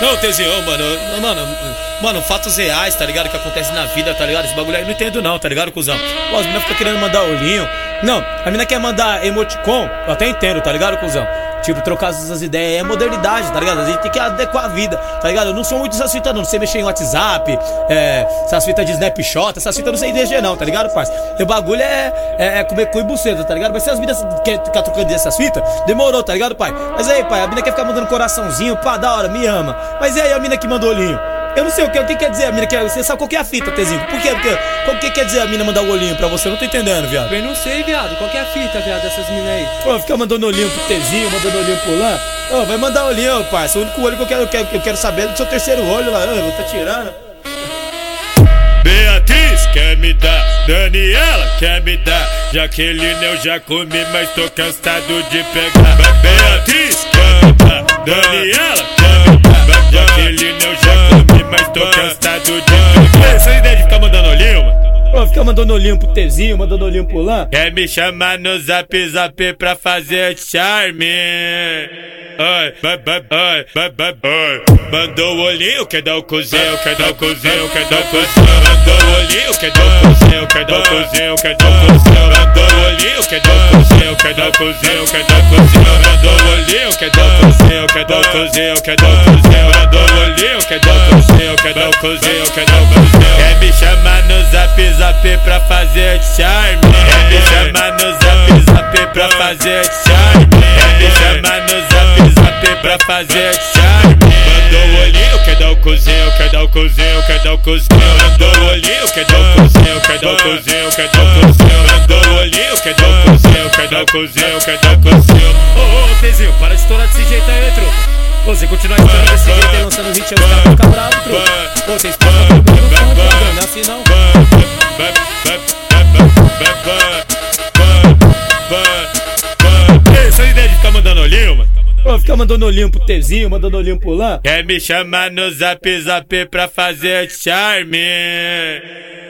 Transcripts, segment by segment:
Não, Tezinho, mano, mano, mano, fatos reais, tá ligado? Que acontecem na vida, tá ligado? Esse bagulho aí eu não entendo não, tá ligado, cuzão? Pô, as meninas ficam querendo mandar olhinho. Não, a mina quer mandar emoticon, eu até entendo, tá ligado, cuzão? Tipo, trocar essas ideias é modernidade, tá ligado? A gente tem que adequar a vida, tá ligado? Eu não sou muito dessas fitas, não. Não sei mexer em WhatsApp, é, essas fitas de snapshot, essas fitas não sei DG, não, tá ligado, parça? O bagulho é, é, é comer cu e buceta, tá ligado? Mas se as minas querem ficar trocando dessas fitas, demorou, tá ligado, pai? Mas aí, pai, a mina quer ficar mandando coraçãozinho, pá, da hora, me ama. Mas e aí a mina que mandou olhinho? Eu não sei o que, o que quer dizer a mina quer. Você sabe qual que é a fita, Tezinho? Por quê? Porque, qual que quer dizer a mina mandar o olhinho pra você? Eu não tô entendendo, viado. Eu não sei, viado. Qual que é a fita, viado, dessas minas aí? Pô, fica mandando olhinho pro Tezinho, mandando olhinho pro Lã. Ô, vai mandar olhinho, parça. O único olho que eu quero, eu quero, eu quero saber é do seu terceiro olho lá. Ô, tá tirando. Beatriz quer me dar, Daniela quer me dar. Jaqueline eu já comi, mas tô cansado de pegar. Beatriz quer me dar, Daniela mas tô cansado de. Essa ideia de ficar mandando olhinho, mano. Pô, fica mandando olhinho pro Tezinho, mandando olhinho pro Lã. Quer me chamar no zap zap pra fazer charme? Ai, ai, ai, ai, ai, ai. Mandou o olhinho, quer dar o cozinho, quer dar o cozinho, quer dar o cozinho. Mandou o olhinho, quer dar o cozinho, quer dar o cozinho, quer dar o cozinho. Mandou o olhinho, quer dar o cozinho, quer dar o cozinho, quer dar o cozinho. Mandou o olhinho, quer dar o cozinho, quer dar o cozinho, quer dar o cozinho. Mandou o olhinho, quer dar o cozinho, quer dar o cozinho, quer dar o cozinho. Quer me chamar zap pra fazer charme? Quer me chamar no zap zap pra fazer charme? Quer me chamar no zap zap pra fazer charme? Mandou o olhinho, quer dar o cozinho, quer dar o cozinho, quer dar o cozinho. Mandou o olhinho, quer dar o cozinho, quer dar o cozinho, quer dar o cozinho. Mandou o olhinho, quer dar o cozinho, quer dar o cozinho, quer dar o cozinho. Ô, ô, Tezinho, para de estourar desse jeito aí, truco. Você continuar estourando desse jeito aí, lançando hit, caras vão ficar bravos, truco. Vocês podem ficar no som, truco, não é assim não. Essa mano. Pô, fica mandando olhinho pro Tezinho, mandando olhinho pro Lã. Quer me chamar no zap zap pra fazer charme?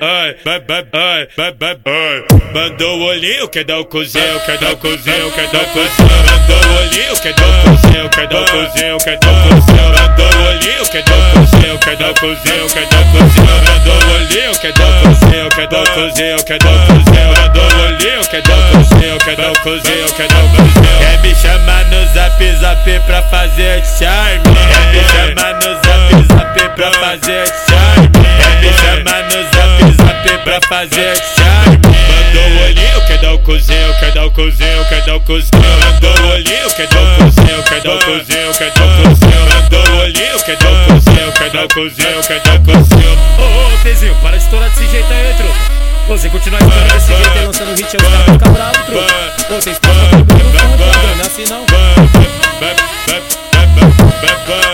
Ai, ai, ai, ai, ai. Mandou o olhinho, quer dar o cozinho, quer dar o cozinho, quer dar o cozinho. Mandou o olhinho, quer dar o cozinho, quer dar o cozinho, quer dar o cozinho. Mandou o olhinho, quer dar o cozinho, quer dar o cozinho, quer dar o cozinho. Mandou o olhinho, quer dar o cozinho, quer dar o cozinho, quer dar o cozinho. Mandou o olhinho, quer dar o cozinho, quer dar o cozinho, quer dar o cozinho. Zap pra fazer charme? Me chamar no zap zap pra fazer charme? Me chamar no zap zap pra fazer charme? Mandou o olhinho, quer dar o cozinho, quer dar o cozinho, quer dar o cozinho. Mandou o olhinho, quer dar o cozinho, quer dar o cozinho, quer dar o cozinho. Mandou o olhinho, quer dar o cozinho, quer dar o cozinho, quer dar o cozinho. Ô, ô, Tezinho, para de estourar desse jeito aí, truco. Você continuar estourando desse jeito aí, lançando hit, aí os caras vão ficar bravos, truco. Ô, vocês podem beb, beb, beb, beb, beb.